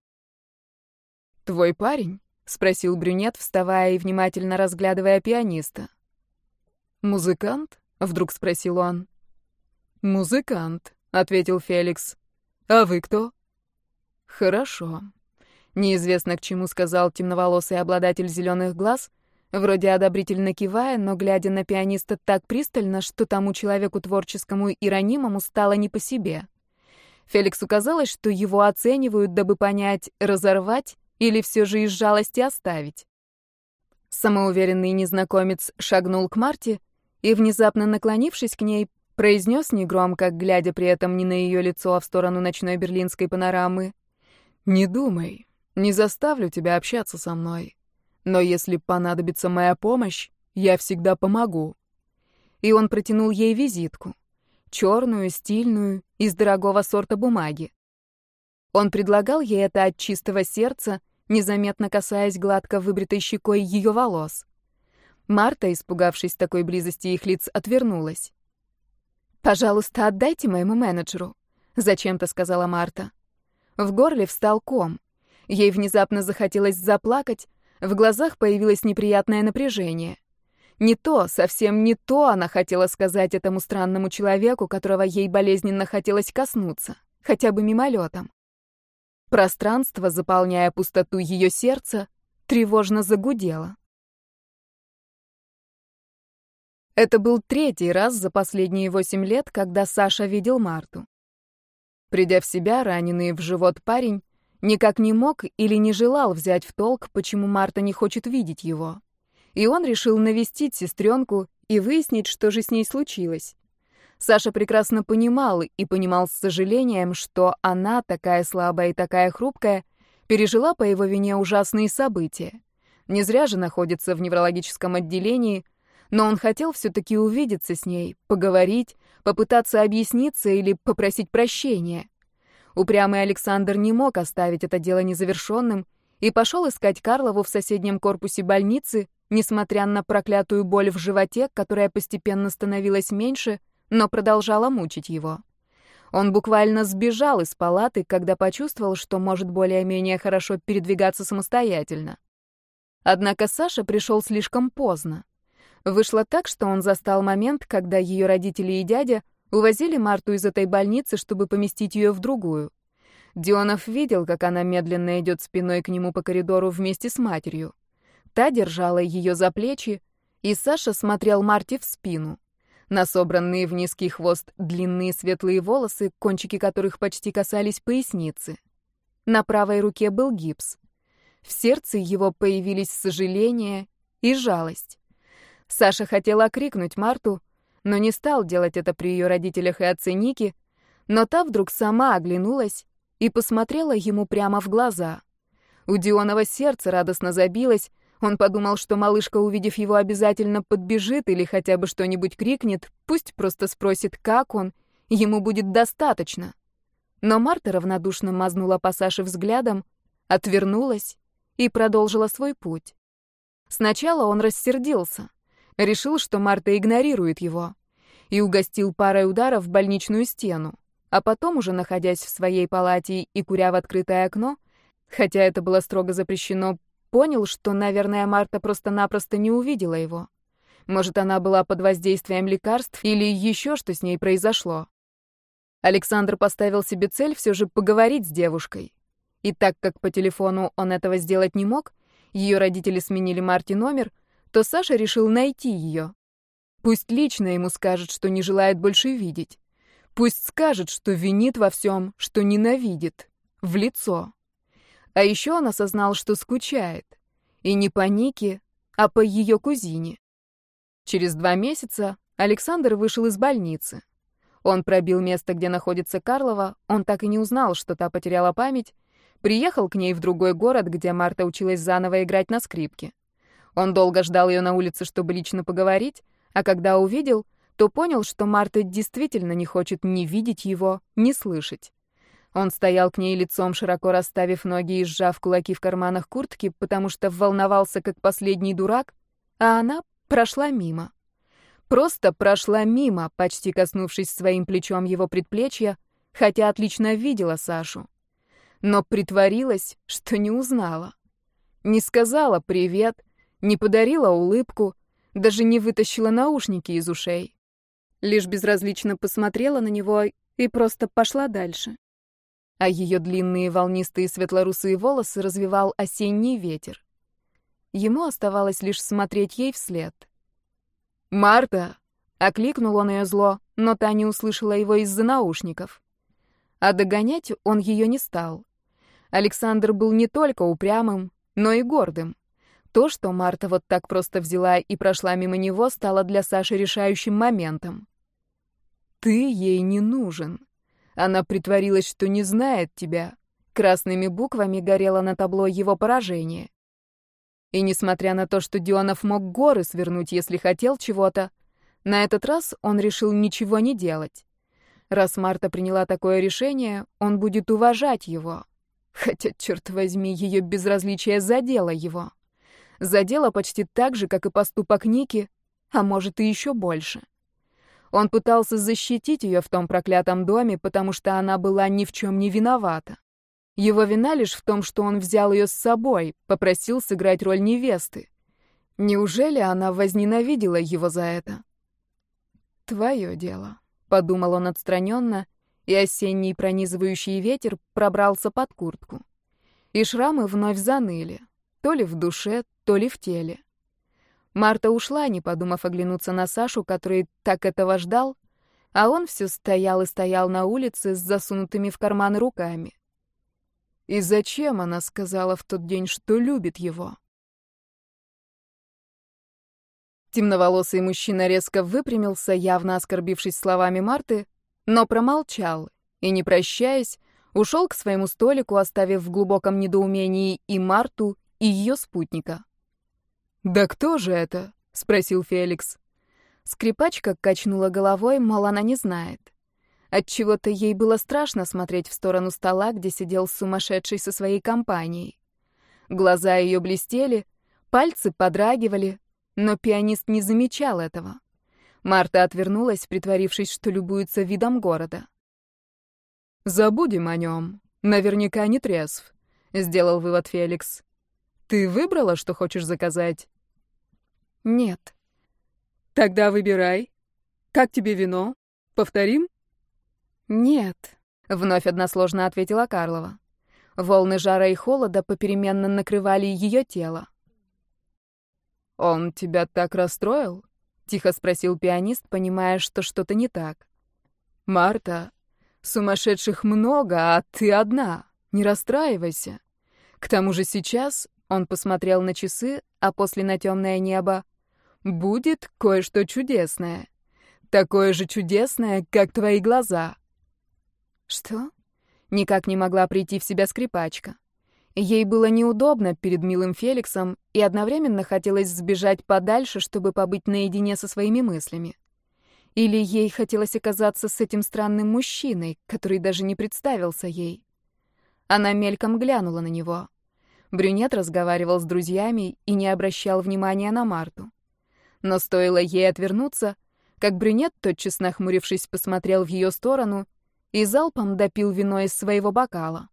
«Твой парень?» — спросил брюнет, вставая и внимательно разглядывая пианиста. «Музыкант?» — вдруг спросил он. «Музыкант», — ответил Феликс. «А вы кто?» «Хорошо». Неизвестно к чему сказал темноволосый обладатель зеленых глаз, вроде одобрительно кивая, но глядя на пианиста так пристально, что тому человеку творческому и ранимому стало не по себе. Феликсу казалось, что его оценивают, дабы понять, разорвать или все же из жалости оставить. Самоуверенный незнакомец шагнул к Марте и, внезапно наклонившись к ней, произнес негромко, глядя при этом не на ее лицо, а в сторону ночной берлинской панорамы. «Не думай, не заставлю тебя общаться со мной. Но если понадобится моя помощь, я всегда помогу». И он протянул ей визитку. Черную, стильную, из дорогого сорта бумаги. Он предлагал ей это от чистого сердца, незаметно касаясь гладко выбритой щекой ее волос. Марта, испугавшись такой близости их лиц, отвернулась. «Пожалуйста, отдайте моему менеджеру», — зачем-то сказала Марта. В горле встал ком. Ей внезапно захотелось заплакать, в глазах появилось неприятное напряжение. Не то, совсем не то она хотела сказать этому странному человеку, которого ей болезненно хотелось коснуться, хотя бы мимолетом. Пространство, заполняя пустоту ее сердца, тревожно загудело. Это был третий раз за последние восемь лет, когда Саша видел Марту. Придя в себя, раненый в живот парень никак не мог или не желал взять в толк, почему Марта не хочет видеть его. И он решил навестить сестренку и выяснить, что же с ней случилось. Саша прекрасно понимал и понимал с сожалением, что она, такая слабая и такая хрупкая, пережила по его вине ужасные события. Не зря же находится в неврологическом отделении, но он хотел все-таки увидеться с ней, поговорить, попытаться объясниться или попросить прощения. Упрямый Александр не мог оставить это дело незавершенным и пошел искать Карлову в соседнем корпусе больницы, несмотря на проклятую боль в животе, которая постепенно становилась меньше — но продолжала мучить его. Он буквально сбежал из палаты, когда почувствовал, что может более-менее хорошо передвигаться самостоятельно. Однако Саша пришел слишком поздно. Вышло так, что он застал момент, когда ее родители и дядя увозили Марту из этой больницы, чтобы поместить ее в другую. Дионов видел, как она медленно идет спиной к нему по коридору вместе с матерью. Та держала ее за плечи, и Саша смотрел Марте в спину на собранные в низкий хвост длинные светлые волосы, кончики которых почти касались поясницы. На правой руке был гипс. В сердце его появились сожаление и жалость. Саша хотела крикнуть Марту, но не стал делать это при ее родителях и отце Ники, но та вдруг сама оглянулась и посмотрела ему прямо в глаза. У Дионова сердце радостно забилось, он подумал, что малышка, увидев его, обязательно подбежит или хотя бы что-нибудь крикнет, пусть просто спросит, как он, ему будет достаточно. Но Марта равнодушно мазнула по Саше взглядом, отвернулась и продолжила свой путь. Сначала он рассердился, решил, что Марта игнорирует его, и угостил парой ударов в больничную стену, а потом, уже находясь в своей палате и куря в открытое окно, хотя это было строго запрещено, Понял, что, наверное, Марта просто-напросто не увидела его. Может, она была под воздействием лекарств или еще что с ней произошло. Александр поставил себе цель все же поговорить с девушкой. И так как по телефону он этого сделать не мог, ее родители сменили Марте номер, то Саша решил найти ее. Пусть лично ему скажет, что не желает больше видеть. Пусть скажет, что винит во всем, что ненавидит. В лицо. А еще он осознал, что скучает. И не по Нике, а по ее кузине. Через два месяца Александр вышел из больницы. Он пробил место, где находится Карлова, он так и не узнал, что та потеряла память, приехал к ней в другой город, где Марта училась заново играть на скрипке. Он долго ждал ее на улице, чтобы лично поговорить, а когда увидел, то понял, что Марта действительно не хочет ни видеть его, ни слышать. Он стоял к ней лицом, широко расставив ноги и сжав кулаки в карманах куртки, потому что волновался, как последний дурак, а она прошла мимо. Просто прошла мимо, почти коснувшись своим плечом его предплечья, хотя отлично видела Сашу. Но притворилась, что не узнала. Не сказала «привет», не подарила улыбку, даже не вытащила наушники из ушей. Лишь безразлично посмотрела на него и просто пошла дальше. А ее длинные волнистые светлорусые волосы развивал осенний ветер. Ему оставалось лишь смотреть ей вслед — «Марта!» — окликнул он ее зло, но та не услышала его из-за наушников. А догонять он ее не стал. Александр был не только упрямым, но и гордым. То, что Марта вот так просто взяла и прошла мимо него, стало для Саши решающим моментом. «Ты ей не нужен». Она притворилась, что не знает тебя. Красными буквами горело на табло его поражение. И несмотря на то, что Дионов мог горы свернуть, если хотел чего-то, на этот раз он решил ничего не делать. Раз Марта приняла такое решение, он будет уважать его. Хотя, черт возьми, ее безразличие задело его. Задело почти так же, как и поступок Ники, а может и еще больше. Он пытался защитить ее в том проклятом доме, потому что она была ни в чем не виновата. Его вина лишь в том, что он взял ее с собой, попросил сыграть роль невесты. Неужели она возненавидела его за это? «Твое дело», — подумал он отстраненно, и осенний пронизывающий ветер пробрался под куртку. И шрамы вновь заныли, то ли в душе, то ли в теле. Марта ушла, не подумав оглянуться на Сашу, который так этого ждал, а он все стоял и стоял на улице с засунутыми в карманы руками. И зачем она сказала в тот день, что любит его? Темноволосый мужчина резко выпрямился, явно оскорбившись словами Марты, но промолчал и, не прощаясь, ушел к своему столику, оставив в глубоком недоумении и Марту, и ее спутника. «Да кто же это?» — спросил Феликс. Скрипачка качнула головой, мол, она не знает. Отчего-то ей было страшно смотреть в сторону стола, где сидел сумасшедший со своей компанией. Глаза ее блестели, пальцы подрагивали, но пианист не замечал этого. Марта отвернулась, притворившись, что любуется видом города. «Забудем о нем. Наверняка не трезв», — сделал вывод Феликс. «Ты выбрала, что хочешь заказать?» «Нет». «Тогда выбирай. Как тебе вино? Повторим?» «Нет», — вновь односложно ответила Карлова. Волны жара и холода попеременно накрывали ее тело. «Он тебя так расстроил?» — тихо спросил пианист, понимая, что что-то не так. «Марта, сумасшедших много, а ты одна. Не расстраивайся. К тому же сейчас...» — он посмотрел на часы, а после на темное небо. «Будет кое-что чудесное. Такое же чудесное, как твои глаза». Что? Никак не могла прийти в себя скрипачка. Ей было неудобно перед милым Феликсом, и одновременно хотелось сбежать подальше, чтобы побыть наедине со своими мыслями. Или ей хотелось оказаться с этим странным мужчиной, который даже не представился ей. Она мельком глянула на него. Брюнет разговаривал с друзьями и не обращал внимания на Марту. Но стоило ей отвернуться, как брюнет, тотчас нахмурившись, посмотрел в ее сторону и залпом допил вино из своего бокала.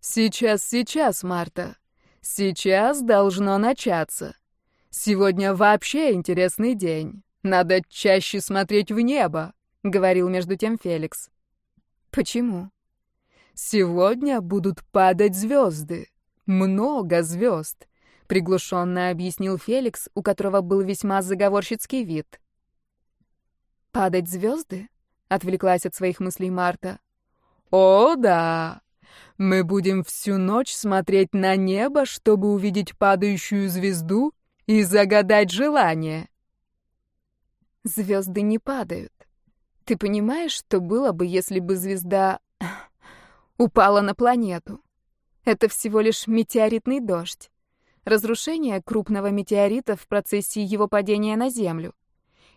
«Сейчас, сейчас, Марта. Сейчас должно начаться. Сегодня вообще интересный день. Надо чаще смотреть в небо», — говорил между тем Феликс. «Почему?» «Сегодня будут падать звезды. Много звезд», — приглушенно объяснил Феликс, у которого был весьма заговорщицкий вид. «Падать звезды?» — отвлеклась от своих мыслей Марта. «О, да! Мы будем всю ночь смотреть на небо, чтобы увидеть падающую звезду и загадать желание». «Звезды не падают. Ты понимаешь, что было бы, если бы звезда упала на планету? Это всего лишь метеоритный дождь. Разрушение крупного метеорита в процессе его падения на Землю.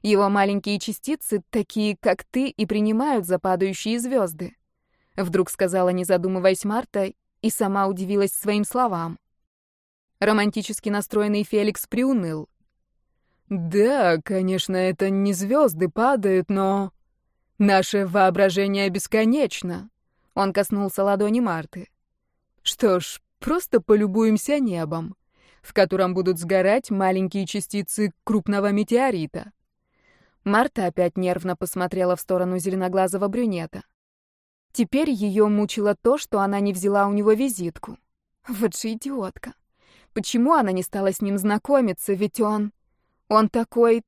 Его маленькие частицы, такие как ты, и принимают за падающие звезды. Вдруг сказала, не задумываясь Марта, и сама удивилась своим словам. Романтически настроенный Феликс приуныл. «Да, конечно, это не звезды падают, но...» «Наше воображение бесконечно», — он коснулся ладони Марты. «Что ж, просто полюбуемся небом, в котором будут сгорать маленькие частицы крупного метеорита». Марта опять нервно посмотрела в сторону зеленоглазого брюнета. Теперь ее мучило то, что она не взяла у него визитку. Вот же идиотка. Почему она не стала с ним знакомиться, ведь он... Он такой...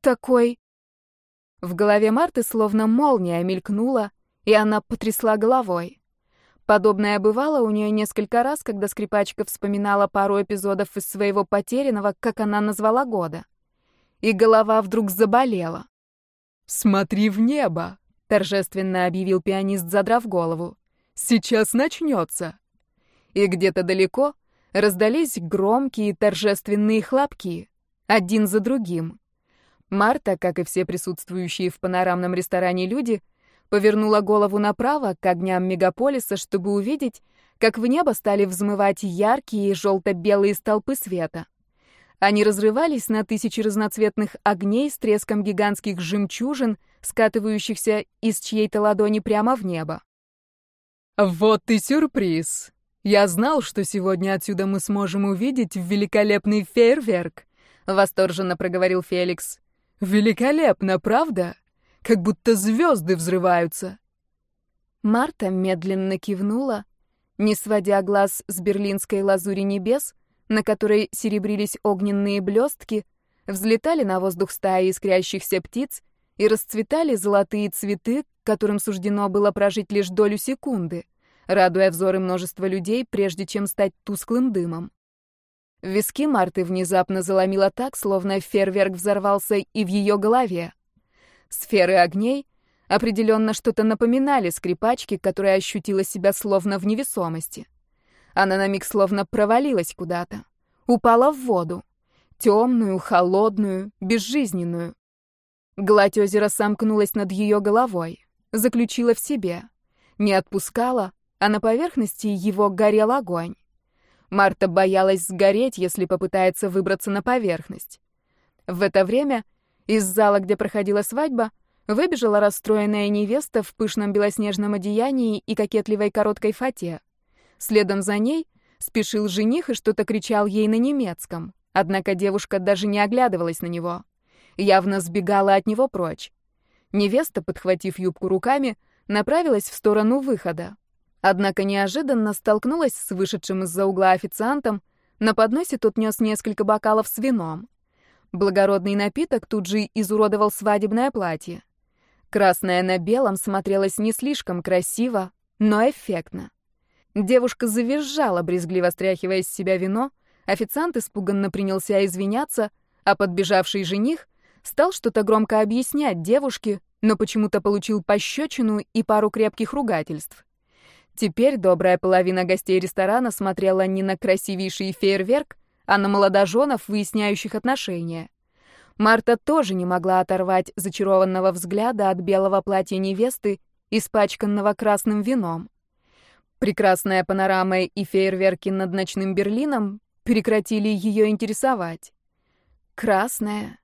такой... В голове Марты словно молния мелькнула, и она потрясла головой. Подобное бывало у нее несколько раз, когда скрипачка вспоминала пару эпизодов из своего потерянного, как она назвала года. И голова вдруг заболела. «Смотри в небо!» — торжественно объявил пианист, задрав голову. «Сейчас начнется!» И где-то далеко раздались громкие торжественные хлопки один за другим. Марта, как и все присутствующие в панорамном ресторане люди, повернула голову направо к огням мегаполиса, чтобы увидеть, как в небо стали взмывать яркие желто-белые столпы света. Они разрывались на тысячи разноцветных огней с треском гигантских жемчужин, скатывающихся из чьей-то ладони прямо в небо. «Вот и сюрприз! Я знал, что сегодня отсюда мы сможем увидеть великолепный фейерверк!» восторженно проговорил Феликс. Великолепно, правда? Как будто звезды взрываются. Марта медленно кивнула, не сводя глаз с берлинской лазури небес, на которой серебрились огненные блестки, взлетали на воздух стаи искрящихся птиц и расцветали золотые цветы, которым суждено было прожить лишь долю секунды, радуя взоры множества людей, прежде чем стать тусклым дымом. Виски Марты внезапно заломило так, словно фейерверк взорвался и в ее голове. Сферы огней определенно что-то напоминали скрипачке, которая ощутила себя словно в невесомости. Она на миг словно провалилась куда-то, упала в воду, темную, холодную, безжизненную. Гладь озера сомкнулась над ее головой, заключила в себе, не отпускала, а на поверхности его горел огонь. Марта боялась сгореть, если попытается выбраться на поверхность. В это время из зала, где проходила свадьба, выбежала расстроенная невеста в пышном белоснежном одеянии и кокетливой короткой фате. Следом за ней спешил жених и что-то кричал ей на немецком. Однако девушка даже не оглядывалась на него. Явно сбегала от него прочь. Невеста, подхватив юбку руками, направилась в сторону выхода. Однако неожиданно столкнулась с вышедшим из-за угла официантом, на подносе тот нес несколько бокалов с вином. Благородный напиток тут же изуродовал свадебное платье. Красное на белом смотрелось не слишком красиво, но эффектно. Девушка завизжала, брезгливо стряхивая с себя вино, официант испуганно принялся извиняться, а подбежавший жених стал что-то громко объяснять девушке, но почему-то получил пощечину и пару крепких ругательств. Теперь добрая половина гостей ресторана смотрела не на красивейший фейерверк, а на молодоженов, выясняющих отношения. Марта тоже не могла оторвать зачарованного взгляда от белого платья невесты, испачканного красным вином. Прекрасная панорама и фейерверки над ночным Берлином прекратили ее интересовать. Красная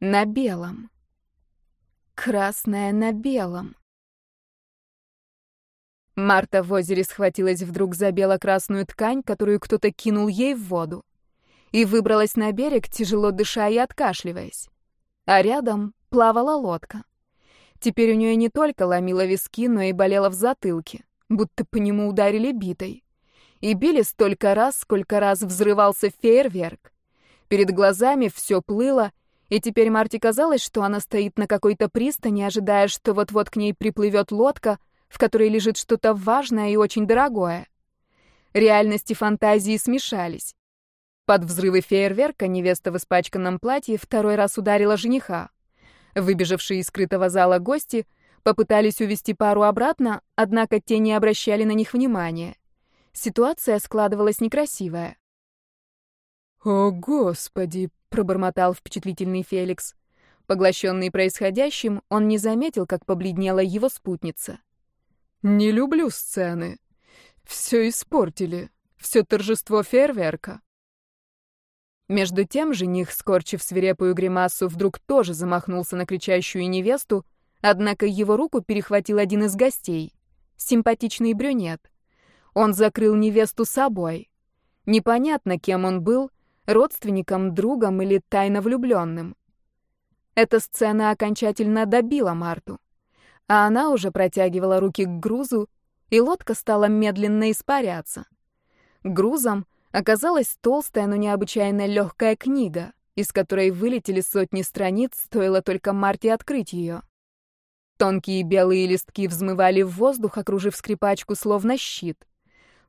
на белом. Красная на белом. Марта в озере схватилась вдруг за бело-красную ткань, которую кто-то кинул ей в воду, и выбралась на берег, тяжело дыша и откашливаясь. А рядом плавала лодка. Теперь у нее не только ломило виски, но и болело в затылке, будто по нему ударили битой. И били столько раз, сколько раз взрывался фейерверк. Перед глазами все плыло, и теперь Марте казалось, что она стоит на какой-то пристани, ожидая, что вот-вот к ней приплывет лодка, в которой лежит что-то важное и очень дорогое. Реальность и фантазии смешались. Под взрывы фейерверка невеста в испачканном платье второй раз ударила жениха. Выбежавшие из скрытого зала гости попытались увести пару обратно, однако те не обращали на них внимания. Ситуация складывалась некрасивая. «О, Господи!» — пробормотал впечатлительный Феликс. Поглощенный происходящим, он не заметил, как побледнела его спутница. «Не люблю сцены. Все испортили. Все торжество фейерверка». Между тем жених, скорчив свирепую гримасу, вдруг тоже замахнулся на кричащую невесту, однако его руку перехватил один из гостей — симпатичный брюнет. Он закрыл невесту собой. Непонятно, кем он был, родственником, другом или тайно влюбленным. Эта сцена окончательно добила Марту. А она уже протягивала руки к грузу, и лодка стала медленно испаряться. Грузом оказалась толстая, но необычайно легкая книга, из которой вылетели сотни страниц, стоило только Марте открыть ее. Тонкие белые листки взмывали в воздух, окружив скрипачку словно щит.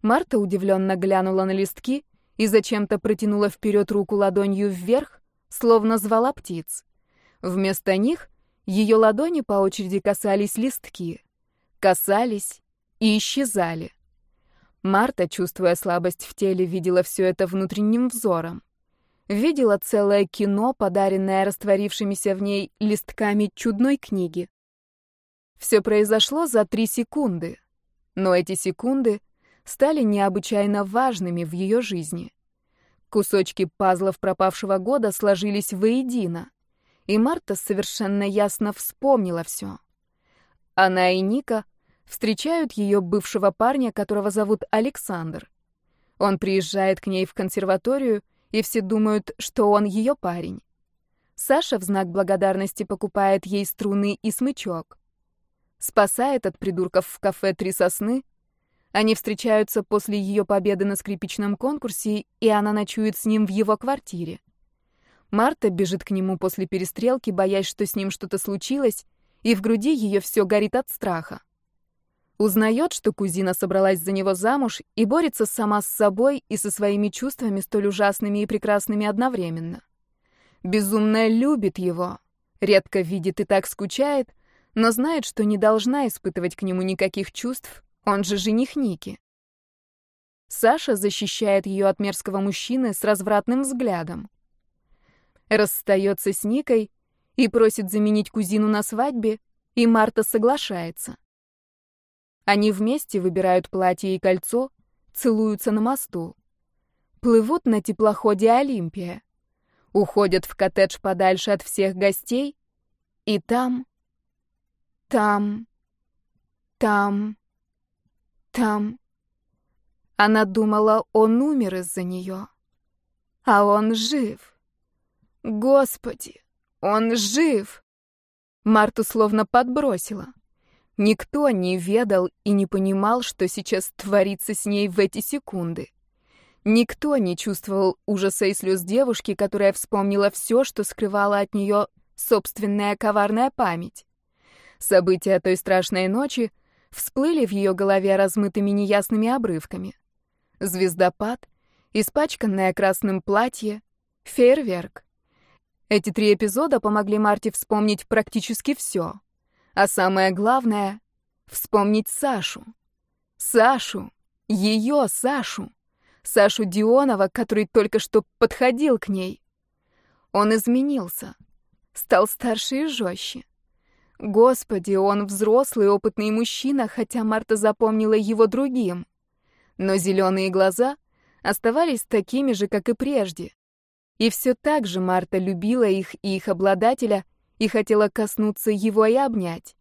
Марта удивленно глянула на листки и зачем-то протянула вперед руку ладонью вверх, словно звала птиц. Вместо них ее ладони по очереди касались листки. Касались и исчезали. Марта, чувствуя слабость в теле, видела все это внутренним взором. Видела целое кино, подаренное растворившимися в ней листками чудной книги. Все произошло за три секунды. Но эти секунды стали необычайно важными в ее жизни. Кусочки пазлов пропавшего года сложились воедино, и Марта совершенно ясно вспомнила все. Она и Ника встречают ее бывшего парня, которого зовут Александр. Он приезжает к ней в консерваторию, и все думают, что он ее парень. Саша в знак благодарности покупает ей струны и смычок. Спасает от придурков в кафе «Три сосны», они встречаются после ее победы на скрипичном конкурсе, и она ночует с ним в его квартире. Марта бежит к нему после перестрелки, боясь, что с ним что-то случилось, и в груди ее все горит от страха. Узнает, что кузина собралась за него замуж и борется сама с собой и со своими чувствами столь ужасными и прекрасными одновременно. Безумно любит его, редко видит и так скучает, но знает, что не должна испытывать к нему никаких чувств, он же жених Ники. Саша защищает ее от мерзкого мужчины с развратным взглядом. Расстается с Никой и просит заменить кузину на свадьбе, и Марта соглашается. Они вместе выбирают платье и кольцо, целуются на мосту. Плывут на теплоходе «Олимпия». Уходят в коттедж подальше от всех гостей, и там, там, там... Там... Она думала, он умер из-за нее. А он жив. Господи, он жив. Марту словно подбросила. Никто не ведал и не понимал, что сейчас творится с ней в эти секунды. Никто не чувствовал ужаса и слез девушки, которая вспомнила все, что скрывала от нее собственная коварная память. События той страшной ночи всплыли в ее голове размытыми неясными обрывками. Звездопад, испачканное красным платье, фейерверк. Эти три эпизода помогли Марте вспомнить практически все. А самое главное — вспомнить Сашу. Сашу. Ее Сашу. Сашу Дионова, который только что подходил к ней. Он изменился. Стал старше и жестче. Господи, он взрослый, опытный мужчина, хотя Марта запомнила его другим. Но зеленые глаза оставались такими же, как и прежде. И все так же Марта любила их и их обладателя и хотела коснуться его и обнять.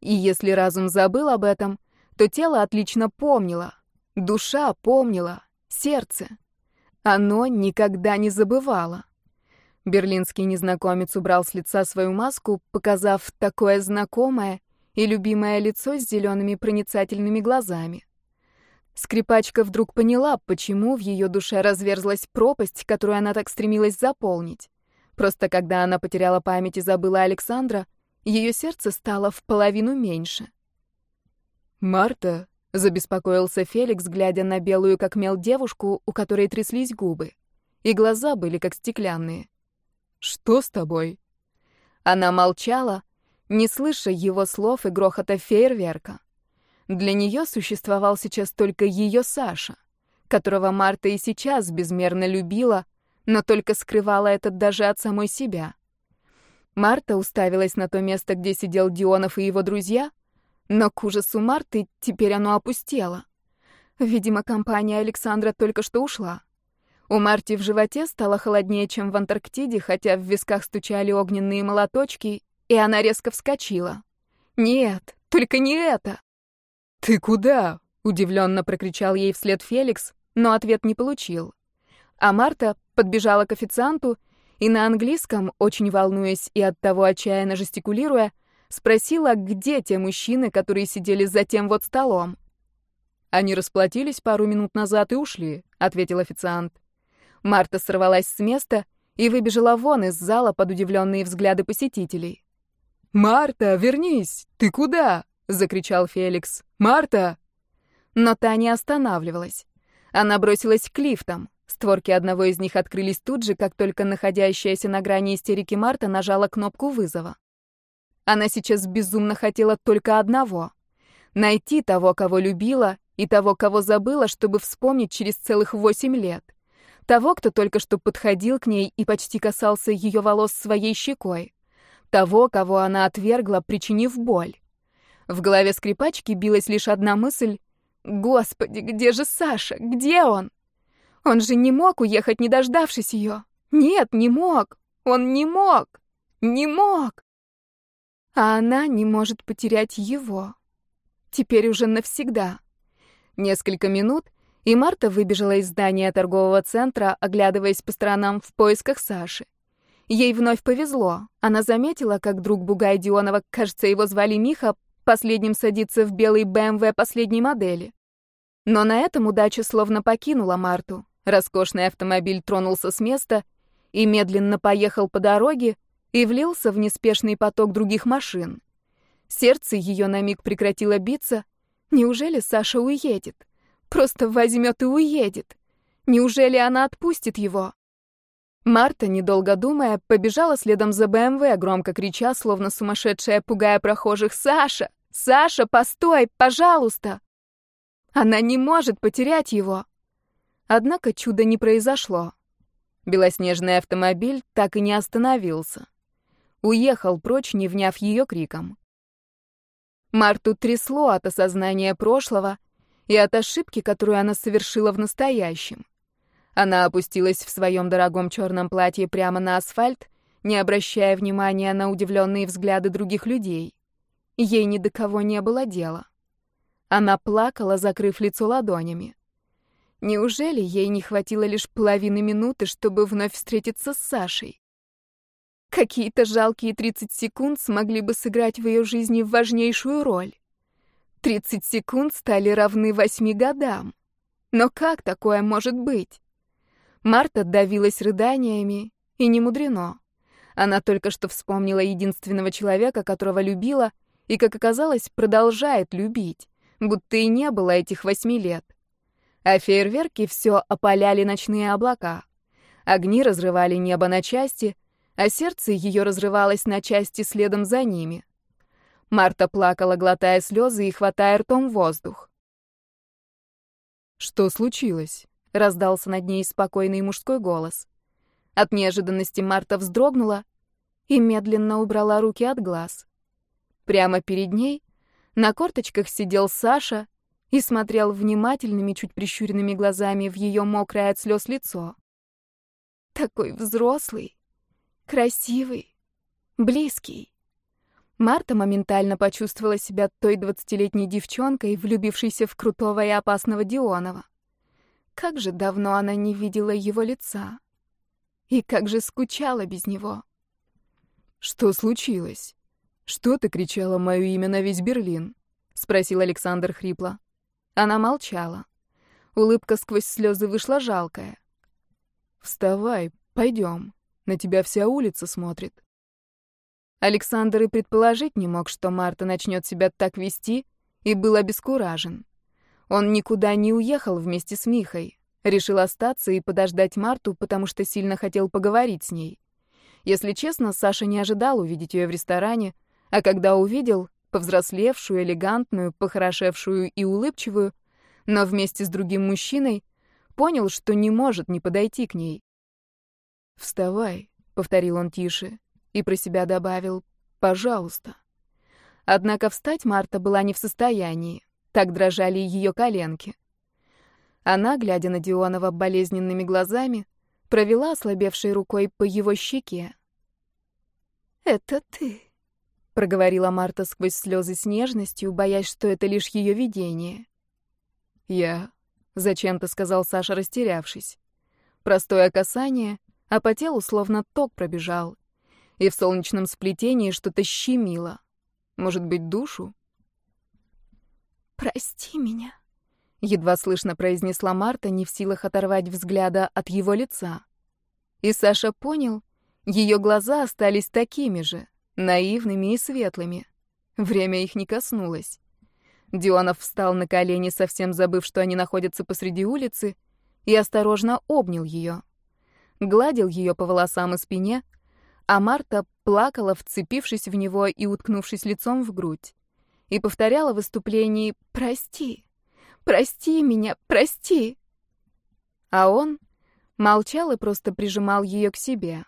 И если разум забыл об этом, то тело отлично помнило, душа помнила, сердце. Оно никогда не забывало. Берлинский незнакомец убрал с лица свою маску, показав такое знакомое и любимое лицо с зелеными проницательными глазами. Скрипачка вдруг поняла, почему в ее душе разверзлась пропасть, которую она так стремилась заполнить. Просто когда она потеряла память и забыла Александра, ее сердце стало в половину меньше. «Марта», — забеспокоился Феликс, глядя на белую как мел девушку, у которой тряслись губы, и глаза были как стеклянные. «Что с тобой?» Она молчала, не слыша его слов и грохота фейерверка. Для нее существовал сейчас только ее Саша, которого Марта и сейчас безмерно любила, но только скрывала это даже от самой себя. Марта уставилась на то место, где сидел Дионов и его друзья, но к ужасу Марты теперь оно опустело. Видимо, компания Александра только что ушла. У Марти в животе стало холоднее, чем в Антарктиде, хотя в висках стучали огненные молоточки, и она резко вскочила. «Нет, только не это!» «Ты куда?» — удивленно прокричал ей вслед Феликс, но ответ не получил. А Марта подбежала к официанту и на английском, очень волнуясь и оттого отчаянно жестикулируя, спросила, где те мужчины, которые сидели за тем вот столом. «Они расплатились пару минут назад и ушли», — ответил официант. Марта сорвалась с места и выбежала вон из зала под удивленные взгляды посетителей. «Марта, вернись! Ты куда?» — закричал Феликс. «Марта!» Но та не останавливалась. Она бросилась к лифтам. Створки одного из них открылись тут же, как только находящаяся на грани истерики Марта нажала кнопку вызова. Она сейчас безумно хотела только одного — найти того, кого любила, и того, кого забыла, чтобы вспомнить через целых восемь лет. Того, кто только что подходил к ней и почти касался ее волос своей щекой того, кого она отвергла, причинив боль. В голове скрипачки билась лишь одна мысль «Господи, где же Саша? Где он?» Он же не мог уехать, не дождавшись ее. Нет, не мог. Он не мог. Не мог. А она не может потерять его. Теперь уже навсегда. Несколько минут, и Марта выбежала из здания торгового центра, оглядываясь по сторонам в поисках Саши. Ей вновь повезло. Она заметила, как друг Бугай Дионова, кажется, его звали Миха, последним садится в белый БМВ эм последней модели. Но на этом удача словно покинула Марту. Роскошный автомобиль тронулся с места и медленно поехал по дороге и влился в неспешный поток других машин. Сердце ее на миг прекратило биться. Неужели Саша уедет? Просто возьмет и уедет. Неужели она отпустит его? Марта, недолго думая, побежала следом за БМВ, громко крича, словно сумасшедшая, пугая прохожих «Саша! Саша, постой, пожалуйста!» Она не может потерять его. Однако чуда не произошло. Белоснежный автомобиль так и не остановился. Уехал прочь, не вняв ее криком. Марту трясло от осознания прошлого и от ошибки, которую она совершила в настоящем. Она опустилась в своем дорогом черном платье прямо на асфальт, не обращая внимания на удивленные взгляды других людей. Ей ни до кого не было дела. Она плакала, закрыв лицо ладонями. Неужели ей не хватило лишь половины минуты, чтобы вновь встретиться с Сашей? Какие-то жалкие 30 секунд смогли бы сыграть в ее жизни важнейшую роль. 30 секунд стали равны восьми годам. Но как такое может быть? Марта давилась рыданиями, и не мудрено. Она только что вспомнила единственного человека, которого любила, и, как оказалось, продолжает любить, будто и не было этих восьми лет. А фейерверки все опаляли ночные облака. Огни разрывали небо на части, а сердце ее разрывалось на части следом за ними. Марта плакала, глотая слезы и хватая ртом воздух. «Что случилось?» — раздался над ней спокойный мужской голос. От неожиданности Марта вздрогнула и медленно убрала руки от глаз. Прямо перед ней на корточках сидел Саша и смотрел внимательными, чуть прищуренными глазами в ее мокрое от слез лицо. Такой взрослый, красивый, близкий. Марта моментально почувствовала себя той двадцатилетней девчонкой, влюбившейся в крутого и опасного Дионова. Как же давно она не видела его лица. И как же скучала без него. «Что случилось? Что ты кричала мое имя на весь Берлин?» — спросил Александр хрипло. Она молчала. Улыбка сквозь слезы вышла жалкая. «Вставай, пойдем. На тебя вся улица смотрит». Александр и предположить не мог, что Марта начнет себя так вести, и был обескуражен. Он никуда не уехал вместе с Михой. Решил остаться и подождать Марту, потому что сильно хотел поговорить с ней. Если честно, Саша не ожидал увидеть ее в ресторане, а когда увидел, повзрослевшую, элегантную, похорошевшую и улыбчивую, но вместе с другим мужчиной, понял, что не может не подойти к ней. «Вставай», — повторил он тише, и про себя добавил «пожалуйста». Однако встать Марта была не в состоянии, так дрожали ее коленки. Она, глядя на Дионова болезненными глазами, провела ослабевшей рукой по его щеке. «Это ты», — проговорила Марта сквозь слезы с нежностью, боясь, что это лишь ее видение. «Я», — зачем-то сказал Саша, растерявшись. Простое касание, а по телу словно ток пробежал, и в солнечном сплетении что-то щемило. Может быть, душу? «Прости меня», — едва слышно произнесла Марта, не в силах оторвать взгляда от его лица. И Саша понял, ее глаза остались такими же, наивными и светлыми. Время их не коснулось. Дионов встал на колени, совсем забыв, что они находятся посреди улицы, и осторожно обнял ее гладил ее по волосам и спине, а Марта плакала, вцепившись в него и уткнувшись лицом в грудь, и повторяла в выступлении «Прости, прости меня, прости!» А он молчал и просто прижимал ее к себе.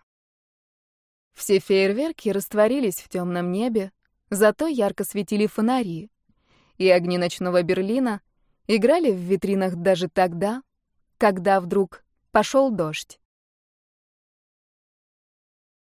Все фейерверки растворились в темном небе, зато ярко светили фонари, и огни ночного Берлина играли в витринах даже тогда, когда вдруг пошел дождь.